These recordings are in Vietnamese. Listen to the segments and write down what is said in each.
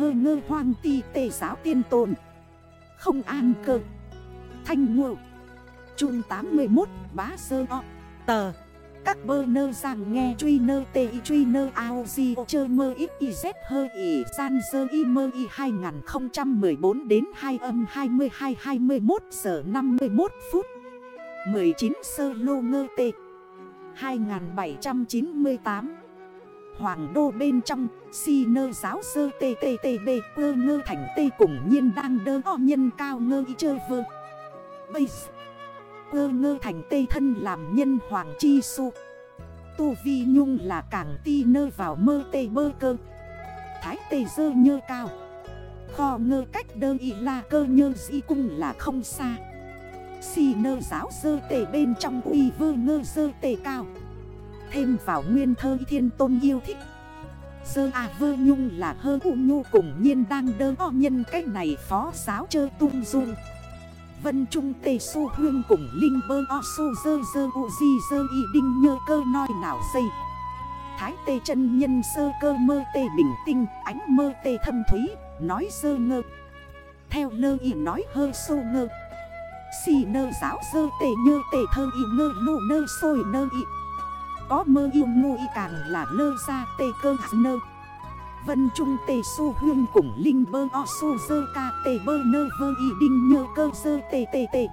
hơ ngơ hoang ti tề giáo tiên tồn. Không an cơ. Thanh ngộ. Trung 81 bá sơ o. Tờ. Các bơ nơ rằng nghe truy nơ tê y truy nơ ao di chơ mơ ít y z hơ y san sơ y mơ y 2014 đến 2 âm 22 21 giờ 51 phút. 19 sơ lô ngơ tê. 2798 Hoàng đô bên trong, Si nơ giáo sơ tê tê tê bê Quơ ngơ thành tê cùng nhiên đang đơ o nhân cao ngơ y chơ vơ. Bây giờ, Quơ ngơ thành tê thân làm nhân hoàng chi su. Tu vi nhung là càng ti nơ vào mơ tê bơ cơ. Thái tê dơ nhơ cao. Kho ngơ cách đơ y la cơ nhơ di cung là không xa. Si nơ giáo sơ tê bên trong uy vơ ngơ sơ tê cao. Thêm vào nguyên thơ thiên tôn yêu thích. Sơ à vơ nhung là hơ u nhu cùng nhiên đang đơ o nhân cách này phó giáo chơ tung dung Vân Trung Tê Su Hương cùng Linh Bơ O Su Dơ Dơ U Di Dơ Y Đinh Nhơ Cơ Nói Nào Xây. Thái Tê chân Nhân Sơ Cơ Mơ Tê Bình Tinh Ánh Mơ Tê Thâm Thúy, Nói Sơ Ngơ. Theo Lơ Y nói Hơ Sô Ngơ. Xì nơ giáo dơ tê nhơ tê thơ y ngơ lụ nơ sôi nơ y. Có mơ yêu ngôi càng là lơ ra tê cơ nơ. Vân Trung tê su huyên cùng linh bơ o su dơ ca tê bơ nơ vơ y đinh nhơ cơ dơ tê tê tê.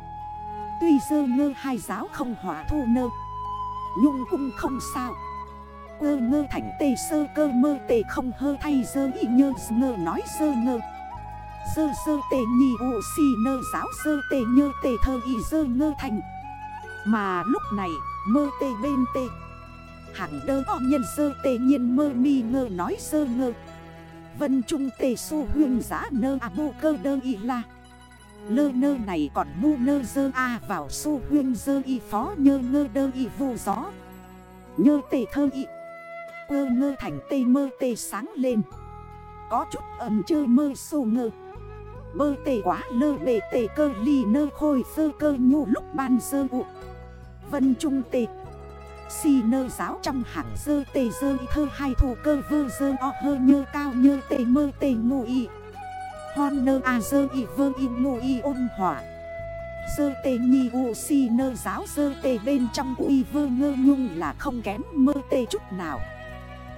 Tuy dơ ngơ hai giáo không hỏa thu nơ, Nhung cung không sao. Cơ ngơ thành tê sơ cơ mơ tê không hơ thay dơ y nhơ ngơ nói dơ ngơ. Dơ dơ tê nhì ụ si nơ giáo dơ tê nhơ tê thơ y dơ ngơ thành. Mà lúc này, mơ tê bên tê hàng đơ o nhân sơ tê nhiên mơ mi ngơ nói sơ ngơ. Vân trung tê su huyên giá nơ à bô cơ đơ y la. Lơ nơ này còn mu nơ dơ a vào su huyên dơ y phó nhơ ngơ đơ y vô gió. Nhơ tê thơ y. Cơ ngơ thành tê mơ tê sáng lên. Có chút ẩm chơ mơ su ngơ. Bơ tê quá lơ bề tê cơ ly nơ khôi sơ cơ nhu lúc ban sơ ụ Vân trung tê Si nơ giáo trong hạng dơ tê dơ thơ hai thủ cơ vơ dơ o hơ nhơ cao nhơ tê mơ tê ngụ y. Hon nơ a dơ y vơ y ngụ y ôn hỏa. Dơ tê nhi u si nơ giáo dơ tê bên trong uy vơ ngơ nhung là không kém mơ tê chút nào.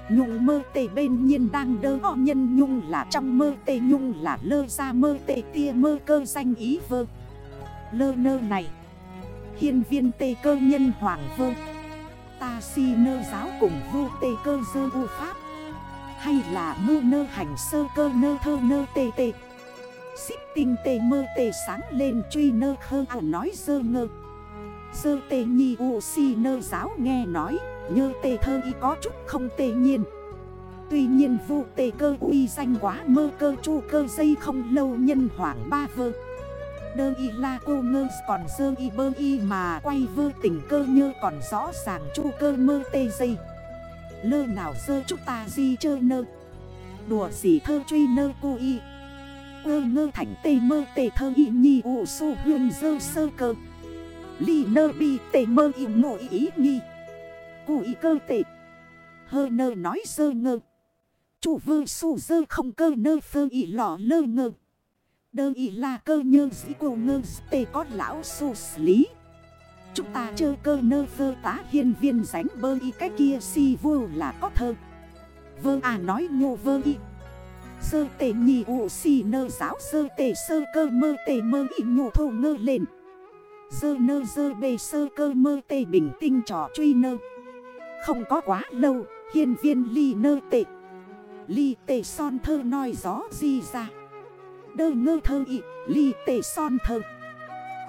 Nhung mơ tê bên nhiên đang đơ o nhân nhung là trong mơ tê nhung là lơ ra mơ tê tia mơ cơ danh ý vơ. Lơ nơ này. Hiên viên tê cơ nhân hoàng vơ. Ta si nơ giáo cùng vô tê cơ dơ u pháp. Hay là mu nơ hành sơ cơ nơ thơ nơ tê tê. Xích tinh tê mơ tê sáng lên truy nơ khơ à nói dơ ngơ. Dơ tê nhi u si nơ giáo nghe nói, Nhơ tê thơ y có chút không tê nhiên. Tuy nhiên vụ tê cơ uy danh quá mơ cơ chu cơ dây không lâu nhân hoảng ba vơ. Đơ y la cô ngơ, còn dơ y bơ y mà quay vơ tình cơ như còn rõ ràng chu cơ mơ tê dây. Lơ nào dơ chúng ta di chơ nơ. Đùa gì thơ truy nơ cô y. Ơ ngơ thành tê mơ tê thơ y nhi ụ su hương dơ sơ cơ. Ly nơ bi tê mơ y ngộ ý nghi Cụ y cơ tê. Hơ nơ nói sơ ngơ. Chủ vơ su dơ không cơ nơ phơ y lọ lơ ngơ. Đơ ý là cơ nhơ dĩ cô ngơ tê có lão su lý. Chúng ta chơi cơ nơ vơ tá hiên viên ránh bơ y cái kia si vô là có thơ. Vơ à nói nhô vơ y. Sơ tê nhì ụ si nơ giáo, sơ tê sơ cơ mơ tê mơ y nhô thô ngơ lên. Sơ nơ sơ bê sơ cơ mơ tê bình tinh trò truy nơ. Không có quá lâu, hiên viên ly nơ tê. Ly tê son thơ nói gió di ra. Đơ ngơ thơ ị, ly tề son thơ.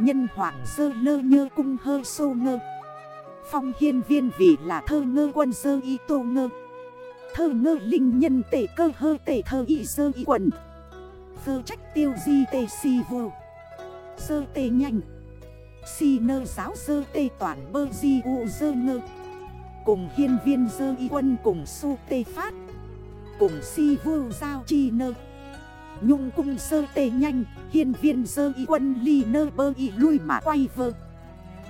Nhân hoàng sơ lơ nhơ cung hơ sô ngơ. Phong hiên viên vì là thơ ngơ quân sơ y tô ngơ. Thơ ngơ linh nhân tể cơ hơ tể thơ y sơ y quần. Thơ trách tiêu di tê si vô. Sơ tê nhanh. Si nơ giáo sơ tê toàn bơ di u sơ ngơ. Cùng hiên viên sơ y quân cùng su tê phát. Cùng si vô giao chi nơ. Nhung cung sơ tê nhanh, Hiên viên sơ y quân ly nơ bơ y lui mà quay vơ.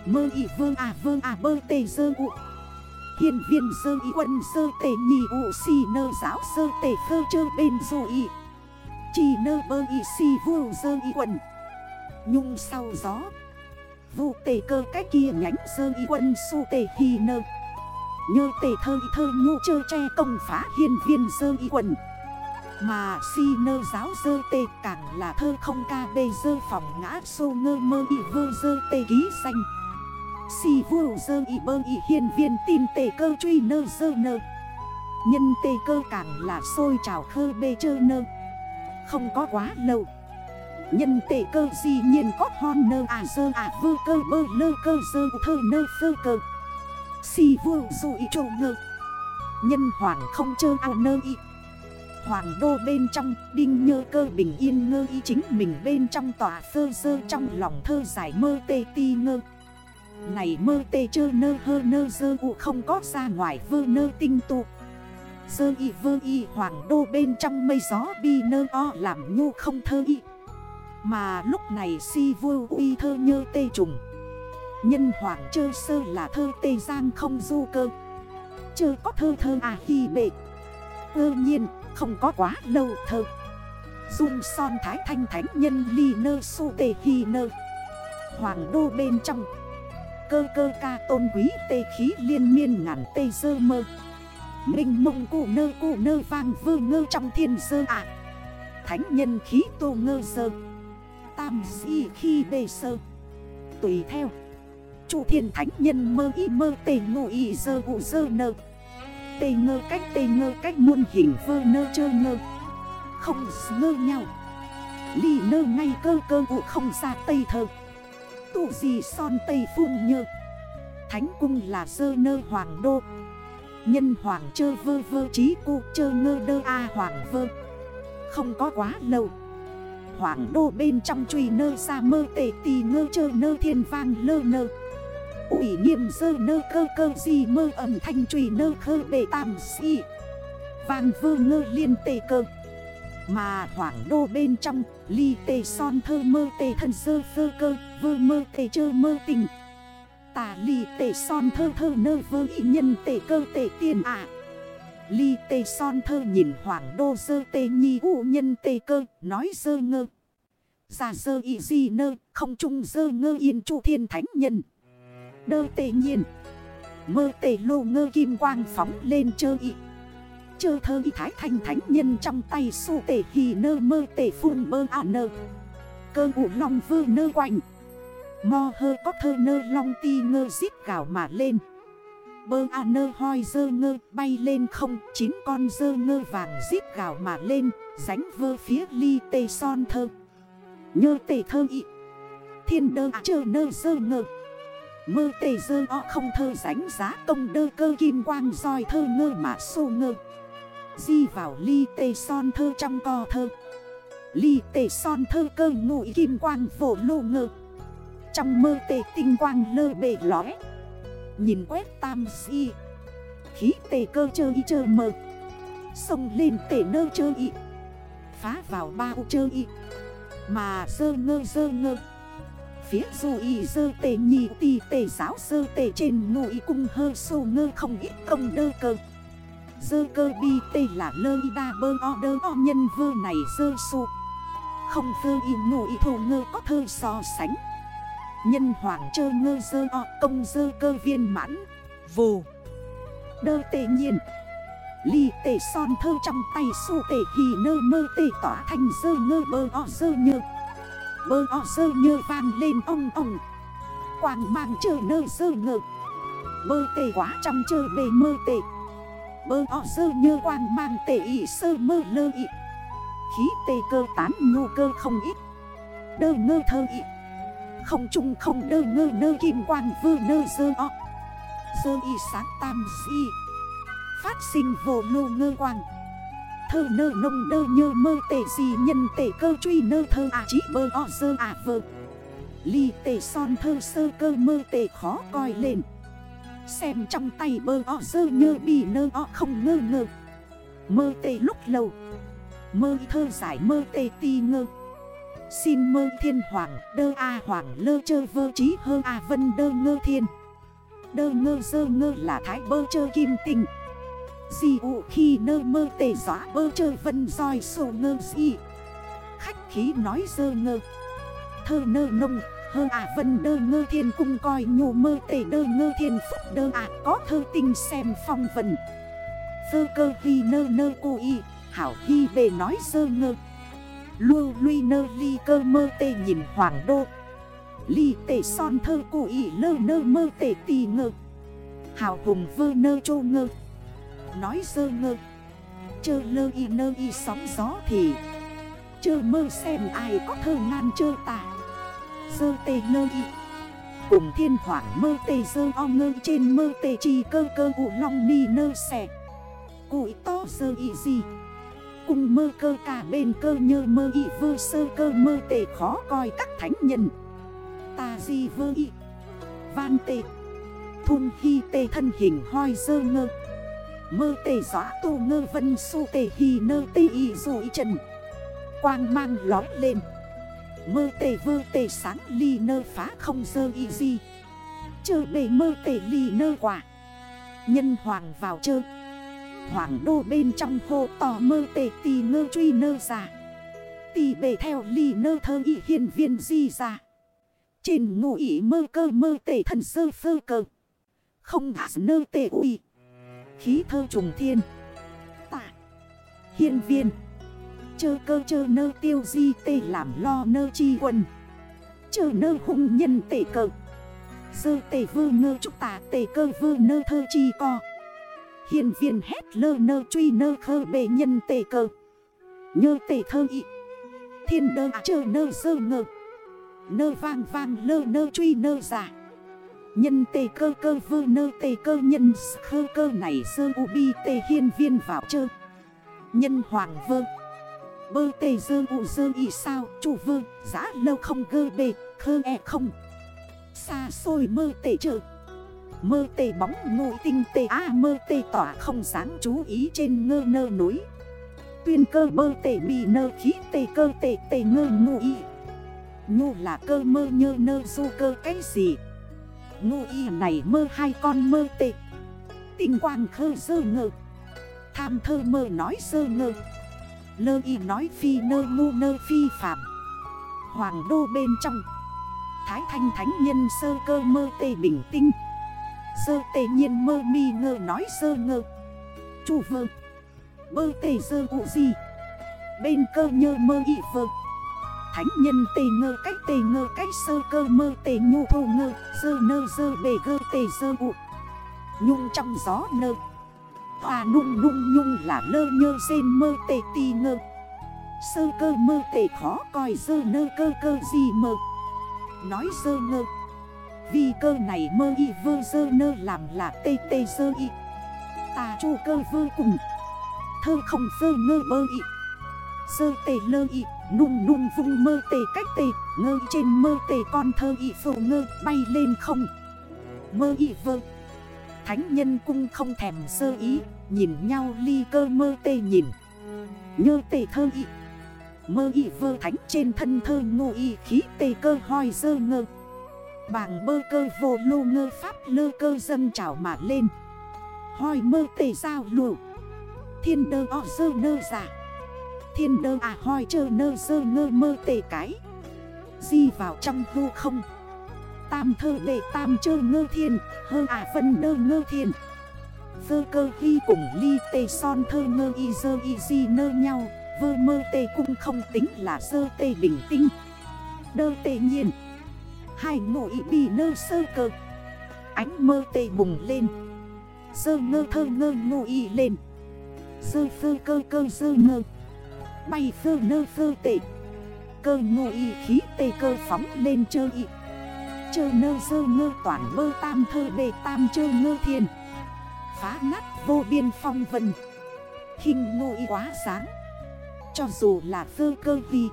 Mơ y vơ à vơ à bơ tê sơ ụ Hiên viên sơ y quân sơ tê nhì ụ xì nơ giáo sơ tê khơ chơ bên dô y. Chỉ nơ bơ y si vô sơ y quần Nhung sau gió. Vụ tề cơ cái kia nhánh sơ y quân su tề hi nơ. Nhơ tề thơ y thơ nhu chơ tre công phá hiên viên sơ y quần mà si nơ giáo dơ tê càng là thơ không ca bê dơ phòng ngã sô ngơ mơ y vơ dơ tê ký xanh Si vô dơ y bơ y hiên viên tin tê cơ truy nơ dơ nơ. Nhân tê cơ càng là sôi trào khơ bê chơ nơ. Không có quá lâu. Nhân tệ cơ gì nhiên có hon nơ à dơ à vơ cơ bơ lơ cơ dơ thơ nơ phơ cơ. Si vô dù y trô ngơ. Nhân hoàng không chơ à nơ y. Hoàng đô bên trong, Đinh nhơ cơ bình yên ngơ y chính mình bên trong tòa sơ sơ trong lòng thơ giải mơ tê ti ngơ. Này mơ tê chơ nơ hơ nơ dơ u không có ra ngoài vơ nơ tinh tụ sơ y vơ y hoàng đô bên trong mây gió bi nơ o làm nhu không thơ y. Mà lúc này si vơ uy thơ nhơ tê trùng. Nhân hoàng chơ sơ là thơ tê giang không du cơ. Chơ có thơ thơ à hi bệ. Ơ nhiên không có quá lâu thơ. Dung son thái thanh thánh nhân ly nơ su tê hi nơ. Hoàng đô bên trong. Cơ cơ ca tôn quý tê khí liên miên ngàn tê dơ mơ. Minh mông cụ nơ cụ nơ vang vơ ngơ trong thiên dơ ạ. Thánh nhân khí tô ngơ sơ. Tam si khi bề sơ. Tùy theo. Chủ thiên thánh nhân mơ y mơ tê ngụ y sơ cụ dơ nơ tê ngơ cách tê ngơ cách muôn hình vơ nơ chơ ngơ. Không ngơ nhau. Ly nơ ngay cơ cơ vụ không ra tây thơ. Tụ gì son tây phun nhơ. Thánh cung là sơ nơ hoàng đô. Nhân hoàng chơ vơ vơ trí cụ chơ ngơ đơ a hoàng vơ. Không có quá lâu. Hoàng đô bên trong truy nơ xa mơ tề tì ngơ chơ nơ thiên vang lơ nơ ủy nghiêm sơ nơ cơ cơ gì mơ ẩm thanh trùy nơ khơ bề tam si. Vàng vơ ngơ liên tê cơ. Mà hoàng đô bên trong, ly tê son thơ mơ tê thân sơ sơ cơ, Vơ mơ tê chơ mơ tình. Tà ly tê son thơ thơ nơ vơ y nhân tê cơ tê tiền ạ. Ly tê son thơ nhìn hoàng đô sơ tê nhi u nhân tê cơ, nói sơ ngơ. Già sơ y di nơ, không chung sơ ngơ yên chu thiên thánh nhân. Đơ tề nhiên. Mơ tề lô ngơ kim quang phóng lên chơ y. Chơ thơ y thái thanh thánh nhân trong tay su tề hì nơ mơ tề phun bơ à nơ. Cơ ủ long vơ nơ quạnh, Mo hơ có thơ nơ long ti ngơ giết gạo mà lên. Bơ à nơ hoi dơ ngơ bay lên không Chín con dơ ngơ vàng giết gạo mà lên Ránh vơ phía ly tê son thơ. Nhơ tê thơ ị Thiên đơ à chơ nơ dơ ngơ. Mơ tê dơ o không thơ ránh giá công đơ cơ kim quang soi thơ ngơ mà sô ngơ. Di vào ly tê son thơ trong co thơ. Ly tê son thơ cơ ngụy kim quang vổ lô ngơ. Trong mơ tề tinh quang lơ bề lõi Nhìn quét tam si Khí tề cơ chơ y chơ mơ. Xông lên tề nơ chơ y. Phá vào bao chơ y. Mà dơ ngơ dơ ngơ. Phía dù y dơ tề nhì tì tề giáo dơ tề trên ngụy cung hơ sô ngơ không ít công đơ cơ. Dơ cơ bi tê là lơ y đa bơ o đơ o nhân vơ này dơ sô. Không vơ y ngụy y ngơ có thơ so sánh. Nhân hoàng chơ ngơ dơ o công dơ cơ viên mãn. Vù. Đơ tê nhiên. Ly tê son thơ trong tay su tê hì nơ mơ tê tỏa thành dơ ngơ bơ o dơ nhơ. Bơ o sơ nhơ vang lên ong ong. Quảng mang chơ nơ sơ ngơ Bơ tệ quá trong chơ bề mơ tệ Bơ o sơ nhơ quang mang tệ ý sơ mơ lơ ý Khí tê cơ tán nhu cơ không ít. Đơ ngơ thơ ý không trung không đơ ngơ nơ kim quang vơ nơ sơ o. Sơ y sáng tam si. Phát sinh vô lô ngơ quang. Thơ nơ nông đơ nhơ mơ tể gì nhân tể cơ truy nơ thơ à chí bơ o sơ à vơ. Ly tể son thơ sơ cơ mơ tể khó coi lên. Xem trong tay bơ o sơ nhơ bì nơ o không ngơ ngơ. Mơ tệ lúc lâu Mơ thơ giải mơ tệ ti ngơ. Xin mơ thiên hoàng, đơ a hoàng lơ chơ vơ trí hơ a vân đơ ngơ thiên. Đơ ngơ sơ ngơ là thái bơ chơ kim tình Di ụ khi nơ mơ tề gió bơ chơ vân roi sổ ngơ di. Khí nói dơ ngơ. Thơ nơ nông, Hơ à vân đơ ngơ thiên cung coi nhô mơ tề đơ ngơ thiên phúc đơ à. Có thơ tinh xem phong vần. Thơ cơ vi nơ nơ cô y, Hảo hi bề nói dơ ngơ. Lưu luy nơ ly cơ mơ tề nhìn hoàng đô. Ly tề son thơ cô y lơ nơ mơ tề tì ngơ. Hảo hùng vơ nơ chô ngơ. Nói dơ ngơ. Chơ lơ y nơ y sóng gió thì Chơ mơ xem ai có thơ ngan chơ tà. Dơ tê lơ y, Cùng thiên hoảng mơ tê dơ o ngơ trên mơ tê chi cơ cơ ụ long ni nơ xẻ Cụi to dơ y gì, Cùng mơ cơ cả bên cơ nhơ mơ y vơ sơ cơ mơ tê khó coi các thánh nhân. Ta gì vơ y, Van tê Thun hi tê thân hình hoi dơ ngơ. Mơ tê gió tu ngơ vân su tê hi nơ tê y dội trần. Quang mang lói lên. Mơ tê vơ tê sáng ly nơ phá không dơ y di. Chơ bề mơ tê ly nơ quả. Nhân hoàng vào chơ. Hoàng đô bên trong hồ tỏ mơ tê tì ngơ truy nơ ra. Tì bề theo ly nơ thơ y hiền viên di ra. Trên ngụ ý mơ cơ mơ tê thần sơ phơ cơ. Không hạ nơ tê uy. Khí thơ trùng thiên. Tạ. Hiên viên. Chơ cơ chơ nơ tiêu di tê làm lo nơ chi quân. Chơ nơ hung nhân tệ cờ Sơ tê vơ ngơ trúc tà tê cơ vơ nơ thơ chi co. Hiền viên hét lơ nơ truy nơ khơ bề nhân tê cơ. Nhơ tê thơ ị Thiên đơ à, chơ nơ sơ ngơ. Nơ vang vang lơ nơ truy nơ giả. Nhân tê cơ cơ vơ nơ tê cơ nhân khơ cơ này sơ u bi tê hiên viên vào chơ. Nhân hoàng vơ. Bơ tê dơ u dơ y sao chủ vơ. Giá lâu không gơ bê, khơ e không. Xa xôi mơ tê chơ. Mơ tê bóng ngộ tinh tê a, mơ tê tỏa không dáng chú ý trên ngơ nơ núi. Tuyên cơ bơ tê bị nơ khí tê cơ tê tê ngơ ngụ y. Ngụ là cơ mơ nhơ nơ du cơ cái gì? Ngụ y này mơ hai con mơ tệ Tinh quang khơ sơ ngơ. Tham thơ mơ nói sơ ngơ. Lơ y nói phi nơ ngu nơ phi phạm Hoàng đô bên trong. Thái thanh thánh nhân sơ cơ mơ tê bình tinh. Sơ tê nhiên mơ mi ngơ nói sơ ngơ. Chủ vơ. Bơ tê sơ ụ gì Bên cơ nhơ mơ y vơ. Thánh nhân tê ngơ cách tê ngơ cách sơ cơ mơ tê nhu thô ngơ Sơ nơ sơ bề gơ tê sơ ụ Nhung trong gió nơ. Hòa nung nung nhung là lơ nhơ rên mơ tê ti ngơ. Sơ cơ mơ tê khó coi sơ nơ cơ cơ gì mơ. Nói sơ ngơ. Vì cơ này mơ y vơ sơ nơ làm là tê tê sơ y. Tà chu cơ vơ cùng. Thơ không sơ ngơ bơ y. Sơ tê lơ y. Nung nung vung mơ tê cách tê, Ngơ trên mơ tê con thơ y phổ ngơ bay lên không. Mơ y vơ. Thánh nhân cung không thèm sơ ý, Nhìn nhau ly cơ mơ tê nhìn. Nhơ tê thơ y. Mơ y vơ thánh trên thân thơ ngô y khí tê cơ hoi dơ ngơ. Bàng bơ cơ vô lô ngơ pháp lơ cơ dâng trào mà lên. Hoi mơ tê sao lụ Thiên đơ o dơ nơ giả Thiên đơ à hoi chơ nơ sơ ngơ mơ tề cái. Di vào trong hư không. Tam thơ đệ tam chơ ngơ thiên. Hơ à phân đơ ngơ thiên. Vơ cơ hy cùng ly tê son thơ ngơ y dơ y di nơ nhau. Vơ mơ tê cung không tính là dơ tê bình tinh. Đơ tê nhiên. Hai ngộ y bì nơ sơ cơ. Ánh mơ tê bùng lên. Sơ ngơ thơ ngơ ngộ y lên. Sơ phơ cơ cơ sơ ngơ. Bay phơ nơ phơ tệ. Cơ ngô y khí tê cơ phóng lên chơ y. Chơ nơ sơ ngơ toàn bơ tam thơ đề tam chơ ngơ thiên Phá nát vô biên phong vân. Hình ngô y quá sáng. Cho dù là phơ cơ vi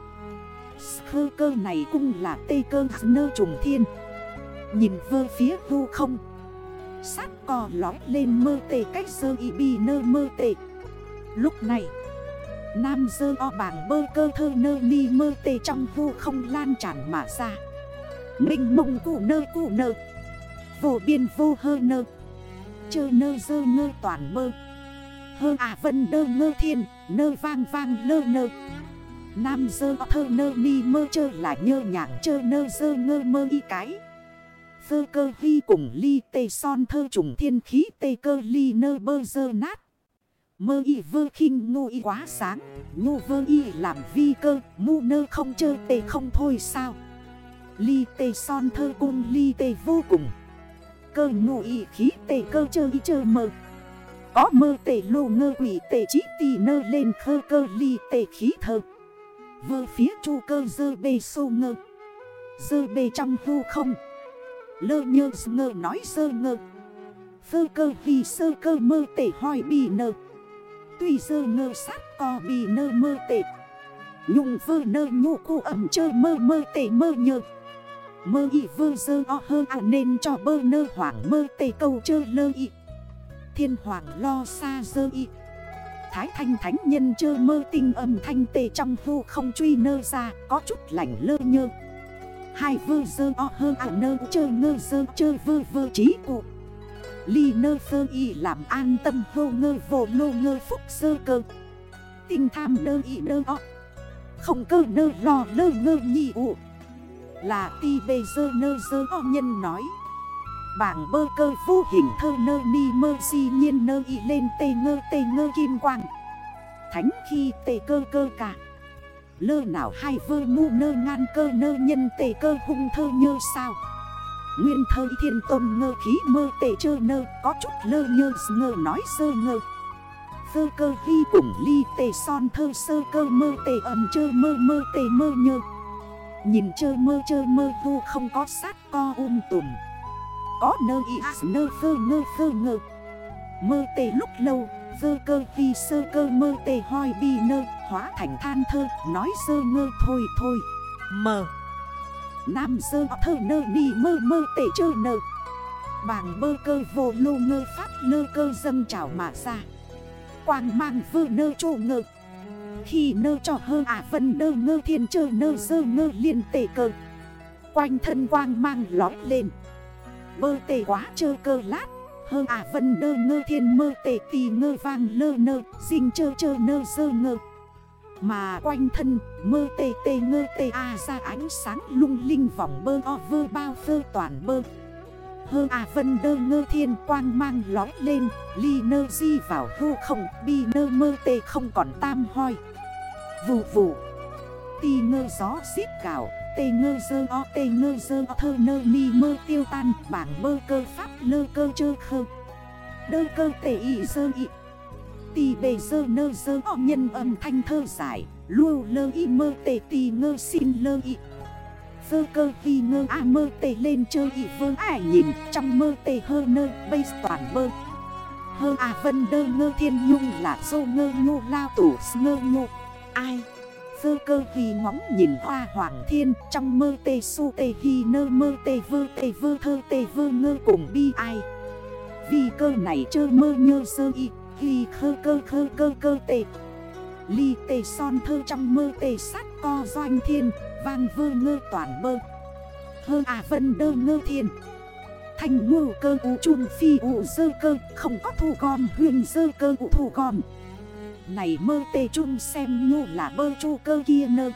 Phơ cơ này cũng là tê cơ nơ trùng thiên. Nhìn vơ phía vu không Sát cò lói lên mơ tê cách sơ y bi nơ mơ tê. Lúc này Nam dơ o bảng bơ cơ thơ nơ ni mơ tê trong vu không lan tràn mà ra. Minh mông cụ nơ cụ nơ. Vô biên vô hơ nơ. Chơ nơ dơ ngơ toàn mơ Hơ à vân đơ ngơ thiên, Nơ vang vang lơ nơ. Nam dơ thơ nơ ni mơ chơ là nhơ nhạc chơ nơ dơ ngơ mơ y cái. Thơ cơ vi cùng ly tê son thơ trùng thiên khí tê cơ ly nơ bơ dơ nát. Mơ y vơ khinh ngu y quá sáng. Ngu vơ y làm vi cơ Mu nơ không chơ tê không thôi sao? Ly tê son thơ cung ly tê vô cùng. Cơ ngu y khí tê cơ chơ y chơ mơ. Có mơ tê lô ngơ quỷ tê chí tì nơ lên khơ cơ, ly tê khí thơ. Vơ phía chu cơ dơ bê sô ngơ. Dơ bê trong vô không. Lơ nhơ ngơ, nói sơ ngơ. Phơ cơ vì sơ cơ, mơ tể hỏi bì nơ. Tuy sơ ngơ sát co bì nơ mơ tệ. Nhung vơ nơ nhô cô ẩm chơ mơ mơ tệ mơ nhơ. Mơ y vơ dơ o hơ à nên cho bơ nơ hoảng mơ tệ câu chơ lơ y. Thiên hoàng lo xa dơ y. Thái thanh thánh nhân chơ mơ tinh âm thanh tệ trong vô không truy nơ ra, Có chút lạnh lơ nhơ. Hai vơ dơ o hơ à nơ chơ ngơ dơ chơ vơ vơ trí cụ. Ly nơ phơ y làm an tâm vô ngơ vô lô ngơ phúc sơ cơ. Tinh tham nơ y nơ o. Không cơ nơ lo nơ ngơ nhị ụ Là ti bê dơ nơ dơ o nhân nói. Bảng bơ cơ vô hình thơ nơ ni mơ si nhiên nơ y lên tê ngơ tê ngơ kim quang. Thánh khi tê cơ cơ cả. Lơ nào hai vơ mu nơ ngan cơ nơ nhân tê cơ hung thơ như sao. Nguyên thơ thiên tôn ngơ khí mơ tệ chơ nơ, Có chút lơ nhơ, ngơ nói sơ ngơ. Thơ cơ vi cùng ly tề son thơ, sơ cơ mơ tề ẩm chơ mơ mơ tề mơ nhơ. Nhìn chơ mơ chơ mơ, vô không có sát, co um tùm. Có nơ y nơ phơ, ngơ phơ, ngơ. Mơ tề lúc lâu Vơ cơ vi sơ cơ mơ tề hoi bi nơ, Hóa thành than thơ, Nói sơ ngơ, thôi thôi. Mờ. Nam sơ thơ nơ đi mơ mơ tê chơ nơ. Bàng bơ cơ vô lô ngơ phát lơ cơ dâng trào mà ra. Quang mang vơ nơ trô ngơ. Khi nơ cho hơ ả à vân nơ ngơ thiên chơ nơ sơ ngơ liên tê cơ. Quanh thân quang mang lói lên. Bơ tề quá chơ cơ lát. Hơ à vân nơ ngơ thiên mơ tề tì ngơ vang lơ nơ. Sinh chơ chơ nơ sơ ngơ. Mà quanh thân mơ tê tê ngơ tê à ra ánh sáng lung linh vòng bơ o vơ bao vơ toàn bơ. Hơ à vân đơ ngơ thiên quang mang lói lên, Ly nơ di vào hô không, bi nơ mơ tê không còn tam hoi. Vù vù Tì ngơ gió xít cào tê ngơ dơ o tê ngơ dơ o thơ nơ ni mơ tiêu tan, Bảng bơ cơ pháp lơ cơ chơ khơ. Đơ cơ tê y dơ y Tì bề dơ nơ dơ, o nhân âm thanh thơ giải Lưu lơ y mơ tê tì ngơ xin lơ y. Vơ cơ vì ngơ a mơ tê lên chơi y vơ ải nhìn, Trong mơ tê hơ nơ bây toàn bơ Hơ à vân đơ ngơ thiên nhung là dô ngơ ngô lao tủ ngơ ngô Ai? Vơ cơ vì ngóng nhìn hoa hoàng thiên, Trong mơ tê su tê hi nơ mơ tê vơ tê vơ thơ tê vơ ngơ cùng bi ai. Vì cơ này chơ mơ nhơ sơ y ghi khơ cơ khơ cơ cơ tệ. Ly tề son thơ trong mơ tề sát co doanh thiên, Vang vơ ngơ toàn mơ Hơ à vân đơ ngơ thiên Thành ngư cơ u chung phi u dơ cơ, Không có thu gom huyền dơ cơ u thu gom. Này mơ tề chung xem nhu là bơ chu cơ kia nơ.